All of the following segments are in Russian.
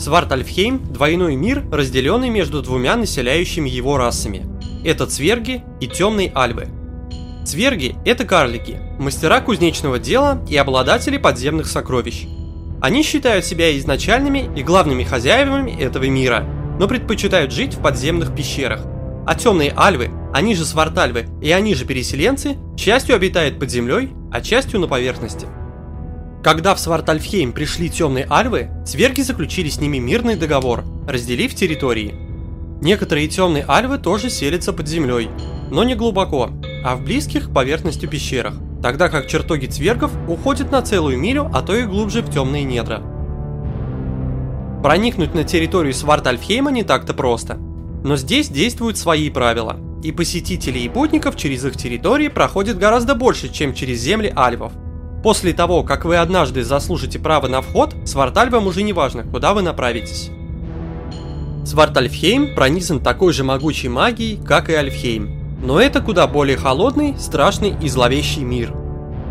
Свартальфхейм – двойной мир, разделенный между двумя населяющими его расами. Это цверги и темные альвы. Цверги – это карлики, мастера кузнечного дела и обладатели подземных сокровищ. Они считают себя изначальными и главными хозяевами этого мира, но предпочитают жить в подземных пещерах. А темные альвы, они же свартальвы и они же переселенцы, частью обитают под землей, а частью на поверхности – когда в Свартальфхейм пришли темные альвы, цверги заключили с ними мирный договор, разделив территории. Некоторые темные альвы тоже селятся под землей, но не глубоко, а в близких к поверхности пещерах, тогда как чертоги цвергов уходят на целую милю, а то и глубже в темные недра. Проникнуть на территорию Свартальфхейма не так-то просто, но здесь действуют свои правила, и посетителей и путников через их территории проходит гораздо больше, чем через земли альвов – После того, как вы однажды заслужите право на вход, Свартальвам уже не важно, куда вы направитесь. Свартальфхейм пронизан такой же могучей магией, как и Альфхейм, но это куда более холодный, страшный и зловещий мир.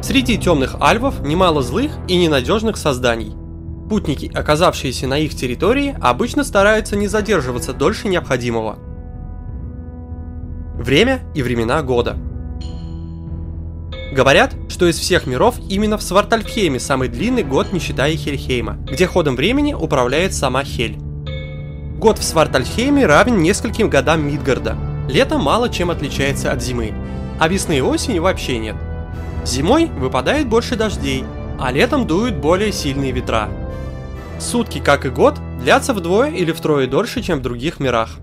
Среди темных альвов немало злых и ненадежных созданий. Путники, оказавшиеся на их территории, обычно стараются не задерживаться дольше необходимого. Время и времена года – Говорят, что из всех миров именно в Свартальфхейме самый длинный год, не считая Хельхейма, где ходом времени управляет сама Хель. Год в Свартальфхейме равен нескольким годам Мидгарда. Лето мало чем отличается от зимы, а весны и осени вообще нет. Зимой выпадает больше дождей, а летом дуют более сильные ветра. Сутки, как и год, длятся вдвое или втрое дольше, чем в других мирах.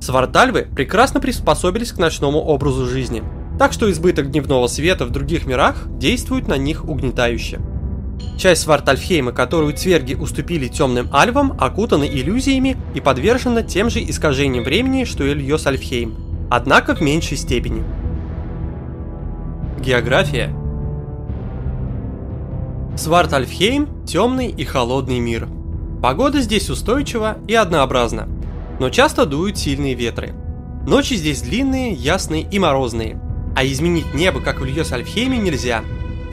Свартальвы прекрасно приспособились к ночному образу жизни – так что избыток дневного света в других мирах действует на них угнетающе. Часть Свартальфхейма, которую цверги уступили темным альвам, окутана иллюзиями и подвержена тем же искажениям времени, что и Льосальфхейм, однако в меньшей степени. География Свартальфхейм – темный и холодный мир. Погода здесь устойчива и однообразна, но часто дуют сильные ветры. Ночи здесь длинные, ясные и морозные – а изменить небо, как в Льёс-Альфхейме, нельзя.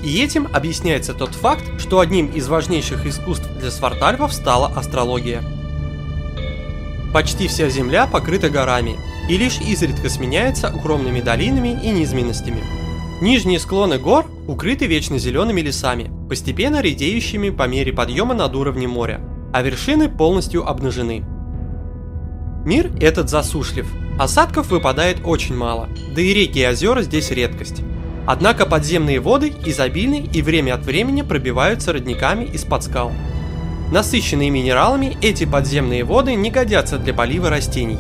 И этим объясняется тот факт, что одним из важнейших искусств для свартальвов стала астрология. Почти вся земля покрыта горами, и лишь изредка сменяется укромными долинами и низменностями. Нижние склоны гор укрыты вечно зелеными лесами, постепенно редеющими по мере подъема над уровнем моря, а вершины полностью обнажены. Мир этот засушлив, Осадков выпадает очень мало, да и реки и озера здесь редкость. Однако подземные воды изобильны и время от времени пробиваются родниками из-под скал. Насыщенные минералами, эти подземные воды не годятся для полива растений.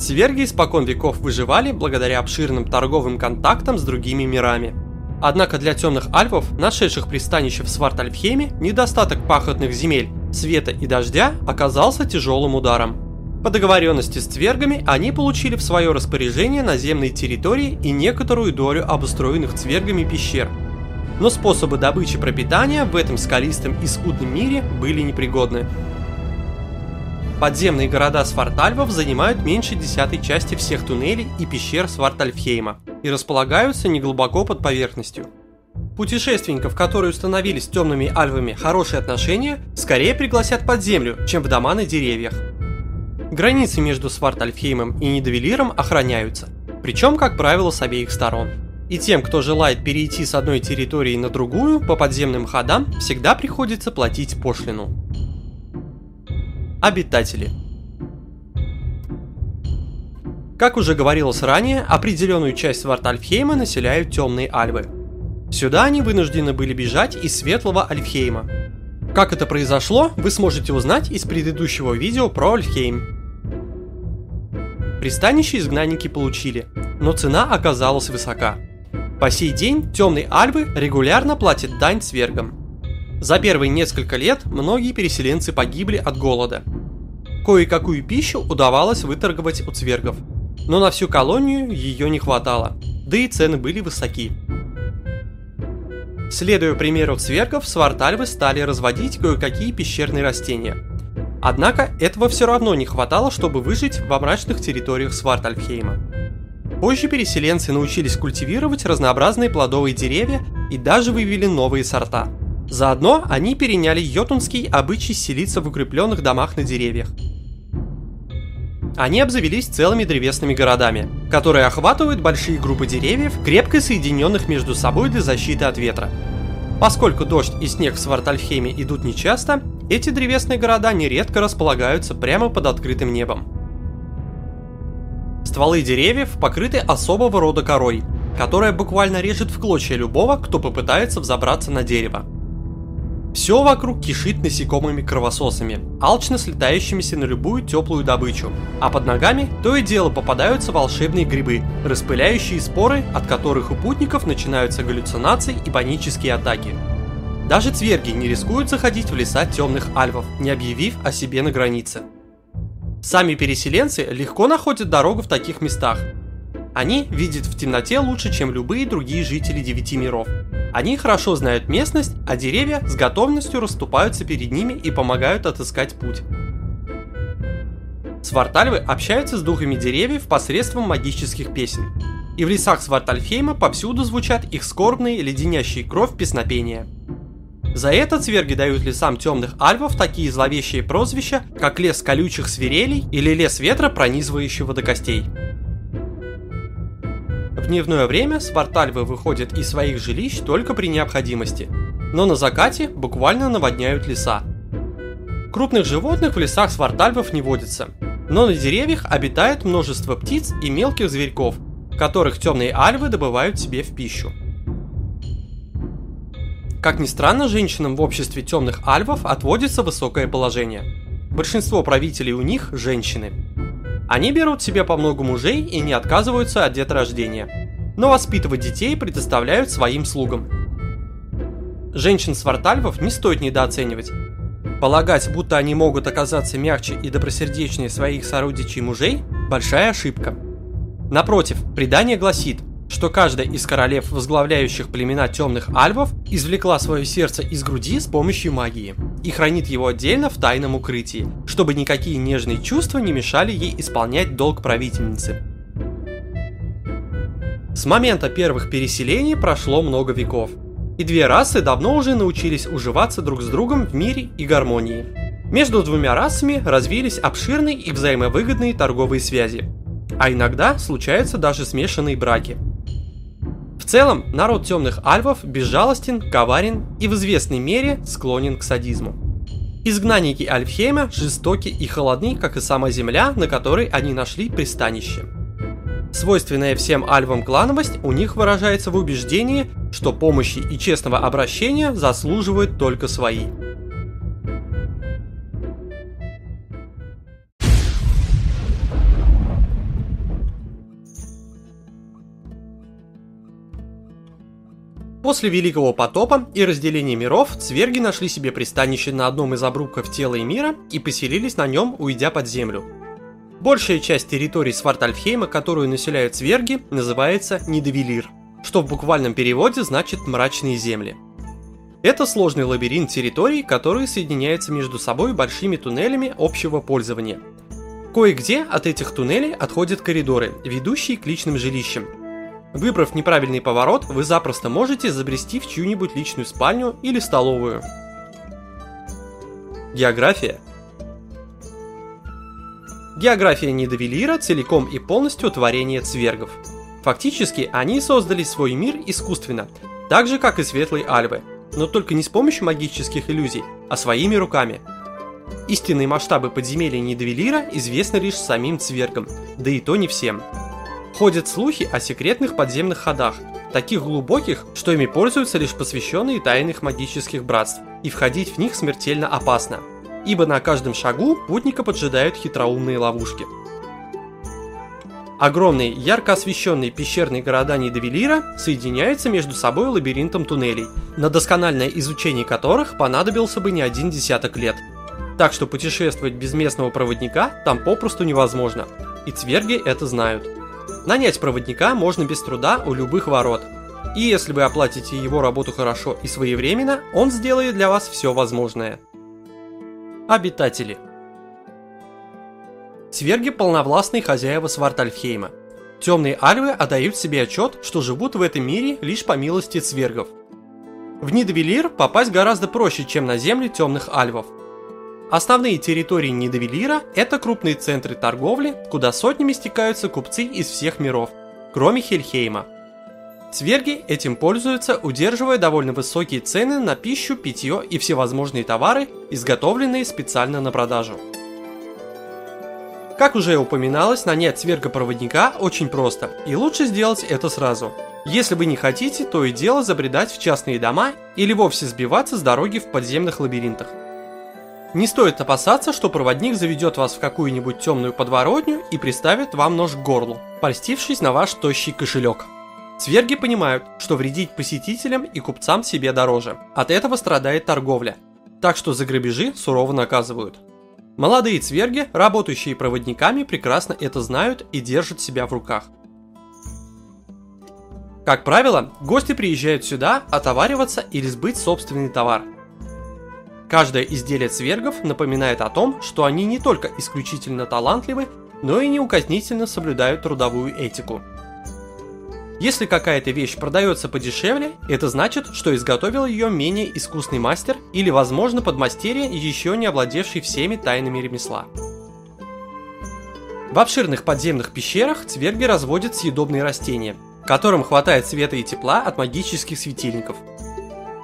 Сверги испокон веков выживали благодаря обширным торговым контактам с другими мирами. Однако для темных альвов, нашедших пристанище в Свартальфхеме, недостаток пахотных земель, света и дождя оказался тяжелым ударом. По договоренности с цвергами они получили в свое распоряжение наземные территории и некоторую долю обустроенных цвергами пещер. Но способы добычи пропитания в этом скалистом и скудном мире были непригодны. Подземные города Свартальвов занимают меньше десятой части всех туннелей и пещер Свартальфхейма и располагаются неглубоко под поверхностью. Путешественников, которые установили с темными альвами хорошие отношения, скорее пригласят под землю, чем в дома на деревьях. Границы между Свартальфхеймом и Нидовелиром охраняются, причем, как правило, с обеих сторон. И тем, кто желает перейти с одной территории на другую по подземным ходам, всегда приходится платить пошлину. Обитатели Как уже говорилось ранее, определенную часть Свартальфхейма населяют темные альвы. Сюда они вынуждены были бежать из Светлого Альфхейма. Как это произошло, вы сможете узнать из предыдущего видео про Альфхейм, Пристанище изгнанники получили, но цена оказалась высока. По сей день темные альвы регулярно платят дань свергам. За первые несколько лет многие переселенцы погибли от голода. Кое-какую пищу удавалось выторговать у цвергов, но на всю колонию ее не хватало, да и цены были высоки. Следуя примеру цвергов, свартальвы стали разводить кое-какие пещерные растения – Однако этого все равно не хватало, чтобы выжить во мрачных территориях Свартальфхейма. Позже переселенцы научились культивировать разнообразные плодовые деревья и даже вывели новые сорта. Заодно они переняли йотунский обычай селиться в укрепленных домах на деревьях. Они обзавелись целыми древесными городами, которые охватывают большие группы деревьев, крепко соединенных между собой для защиты от ветра. Поскольку дождь и снег в Свартальфхейме идут нечасто, эти древесные города нередко располагаются прямо под открытым небом. Стволы деревьев покрыты особого рода корой, которая буквально режет в клочья любого, кто попытается взобраться на дерево. Все вокруг кишит насекомыми-кровососами, алчно слетающимися на любую теплую добычу, а под ногами то и дело попадаются волшебные грибы, распыляющие споры, от которых у путников начинаются галлюцинации и панические атаки. Даже цверги не рискуют заходить в леса темных альвов, не объявив о себе на границе. Сами переселенцы легко находят дорогу в таких местах. Они видят в темноте лучше, чем любые другие жители девяти миров. Они хорошо знают местность, а деревья с готовностью расступаются перед ними и помогают отыскать путь. Свартальвы общаются с духами деревьев посредством магических песен. И в лесах Свартальфейма повсюду звучат их скорбные, леденящие кровь песнопения. За это цверги дают лесам темных альвов такие зловещие прозвища, как лес колючих свирелей или лес ветра, пронизывающего до костей. В дневное время свартальвы выходят из своих жилищ только при необходимости, но на закате буквально наводняют леса. Крупных животных в лесах свартальвов не водится, но на деревьях обитает множество птиц и мелких зверьков, которых темные альвы добывают себе в пищу. Как ни странно, женщинам в обществе темных альвов отводится высокое положение. Большинство правителей у них – женщины. Они берут себе по много мужей и не отказываются от деторождения. Но воспитывать детей предоставляют своим слугам. Женщин свартальвов не стоит недооценивать. Полагать, будто они могут оказаться мягче и добросердечнее своих сородичей мужей – большая ошибка. Напротив, предание гласит – что каждая из королев, возглавляющих племена темных альвов, извлекла свое сердце из груди с помощью магии и хранит его отдельно в тайном укрытии, чтобы никакие нежные чувства не мешали ей исполнять долг правительницы. С момента первых переселений прошло много веков, и две расы давно уже научились уживаться друг с другом в мире и гармонии. Между двумя расами развились обширные и взаимовыгодные торговые связи, а иногда случаются даже смешанные браки – в целом, народ темных альвов безжалостен, коварен и в известной мере склонен к садизму. Изгнанники Альфхейма жестоки и холодны, как и сама земля, на которой они нашли пристанище. Свойственная всем альвам клановость у них выражается в убеждении, что помощи и честного обращения заслуживают только свои – После Великого потопа и разделения миров, цверги нашли себе пристанище на одном из обрубков тела и мира и поселились на нем, уйдя под землю. Большая часть территории Свартальфхейма, которую населяют цверги, называется Нидовелир, что в буквальном переводе значит «мрачные земли». Это сложный лабиринт территорий, которые соединяются между собой большими туннелями общего пользования. Кое-где от этих туннелей отходят коридоры, ведущие к личным жилищам, Выбрав неправильный поворот, вы запросто можете забрести в чью-нибудь личную спальню или столовую. География География Нидовелира целиком и полностью творение цвергов. Фактически, они создали свой мир искусственно, так же как и Светлые Альвы, но только не с помощью магических иллюзий, а своими руками. Истинные масштабы подземелья Нидовелира известны лишь самим цвергам, да и то не всем – Ходят слухи о секретных подземных ходах, таких глубоких, что ими пользуются лишь посвященные тайных магических братств, и входить в них смертельно опасно, ибо на каждом шагу путника поджидают хитроумные ловушки. Огромные, ярко освещенные пещерные города Нидовелира соединяются между собой лабиринтом туннелей, на доскональное изучение которых понадобился бы не один десяток лет. Так что путешествовать без местного проводника там попросту невозможно, и цверги это знают. Нанять проводника можно без труда у любых ворот. И если вы оплатите его работу хорошо и своевременно, он сделает для вас все возможное. Обитатели Сверги полновластные хозяева Свартальфхейма. Темные альвы отдают себе отчет, что живут в этом мире лишь по милости цвергов. В Нидовелир попасть гораздо проще, чем на земли темных альвов. Основные территории Нидовелира – это крупные центры торговли, куда сотнями стекаются купцы из всех миров, кроме Хельхейма. Цверги этим пользуются, удерживая довольно высокие цены на пищу, питье и всевозможные товары, изготовленные специально на продажу. Как уже упоминалось, нанять цвергопроводника очень просто, и лучше сделать это сразу. Если вы не хотите, то и дело забредать в частные дома или вовсе сбиваться с дороги в подземных лабиринтах. Не стоит опасаться, что проводник заведет вас в какую-нибудь темную подворотню и приставит вам нож к горлу, польстившись на ваш тощий кошелек. Цверги понимают, что вредить посетителям и купцам себе дороже. От этого страдает торговля. Так что за грабежи сурово наказывают. Молодые цверги, работающие проводниками, прекрасно это знают и держат себя в руках. Как правило, гости приезжают сюда отовариваться или сбыть собственный товар. Каждое изделие цвергов напоминает о том, что они не только исключительно талантливы, но и неукоснительно соблюдают трудовую этику. Если какая-то вещь продается подешевле, это значит, что изготовил ее менее искусный мастер или, возможно, подмастерье, еще не овладевший всеми тайнами ремесла. В обширных подземных пещерах цверги разводят съедобные растения, которым хватает света и тепла от магических светильников.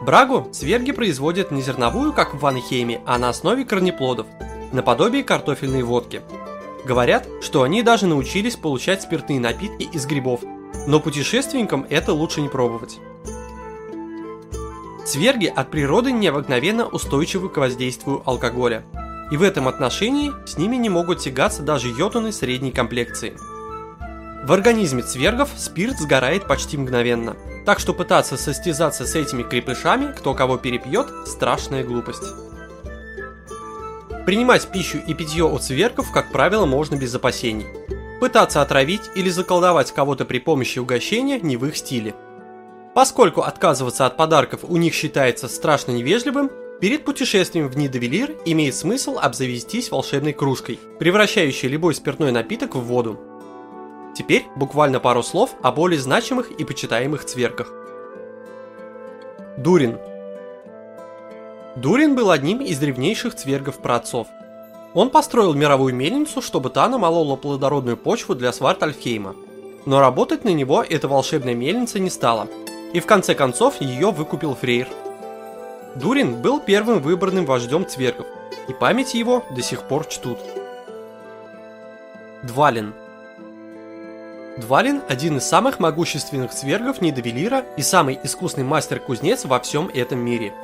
Брагу цверги производят не зерновую, как в Ванхейме, а на основе корнеплодов, наподобие картофельной водки. Говорят, что они даже научились получать спиртные напитки из грибов – но путешественникам это лучше не пробовать. Цверги от природы необыкновенно устойчивы к воздействию алкоголя. И в этом отношении с ними не могут тягаться даже йотуны средней комплекции. В организме цвергов спирт сгорает почти мгновенно, так что пытаться состязаться с этими крепышами, кто кого перепьет, страшная глупость. Принимать пищу и питье у цвергов, как правило, можно без опасений. Пытаться отравить или заколдовать кого-то при помощи угощения не в их стиле. Поскольку отказываться от подарков у них считается страшно невежливым, перед путешествием в Нидовелир имеет смысл обзавестись волшебной кружкой, превращающей любой спиртной напиток в воду. Теперь буквально пару слов о более значимых и почитаемых цверках. Дурин. Дурин был одним из древнейших цвергов праотцов – он построил мировую мельницу, чтобы та намолола плодородную почву для Свартальфхейма. Но работать на него эта волшебная мельница не стала, и в конце концов ее выкупил Фрейр. Дурин был первым выбранным вождем цвергов, и память его до сих пор чтут. Двалин Двалин – один из самых могущественных цвергов Нидовелира и самый искусный мастер-кузнец во всем этом мире –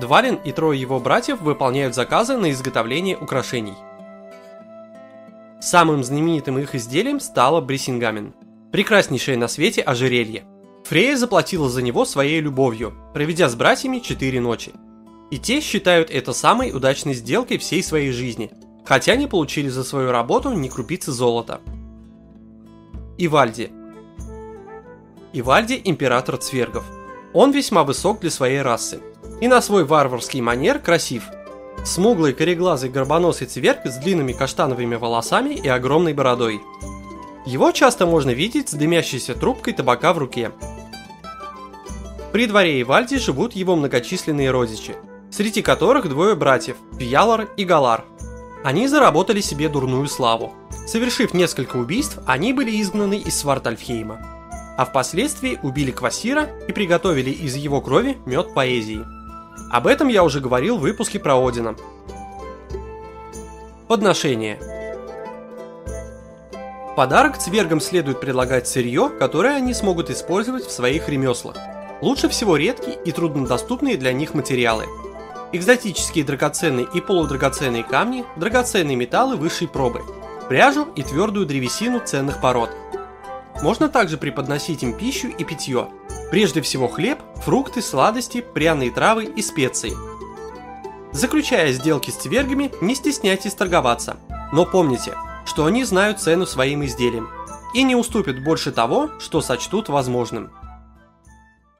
Двалин и трое его братьев выполняют заказы на изготовление украшений. Самым знаменитым их изделием стало Бриссингамен, прекраснейшее на свете ожерелье. Фрея заплатила за него своей любовью, проведя с братьями 4 ночи. И те считают это самой удачной сделкой всей своей жизни, хотя не получили за свою работу ни крупицы золота. Ивальди Ивальди – император цвергов. Он весьма высок для своей расы – и на свой варварский манер красив. Смуглый кореглазый горбоносый цверк с длинными каштановыми волосами и огромной бородой. Его часто можно видеть с дымящейся трубкой табака в руке. При дворе Ивальди живут его многочисленные родичи, среди которых двое братьев – Пьялар и Галар. Они заработали себе дурную славу. Совершив несколько убийств, они были изгнаны из Свартальфхейма. А впоследствии убили Квасира и приготовили из его крови мед поэзии. Об этом я уже говорил в выпуске про Одина. Подношение. подарок цвергам следует предлагать сырье, которое они смогут использовать в своих ремеслах. Лучше всего редкие и труднодоступные для них материалы. Экзотические драгоценные и полудрагоценные камни, драгоценные металлы высшей пробы, пряжу и твердую древесину ценных пород. Можно также преподносить им пищу и питье, Прежде всего хлеб, фрукты, сладости, пряные травы и специи. Заключая сделки с цвергами, не стесняйтесь торговаться. Но помните, что они знают цену своим изделиям и не уступят больше того, что сочтут возможным.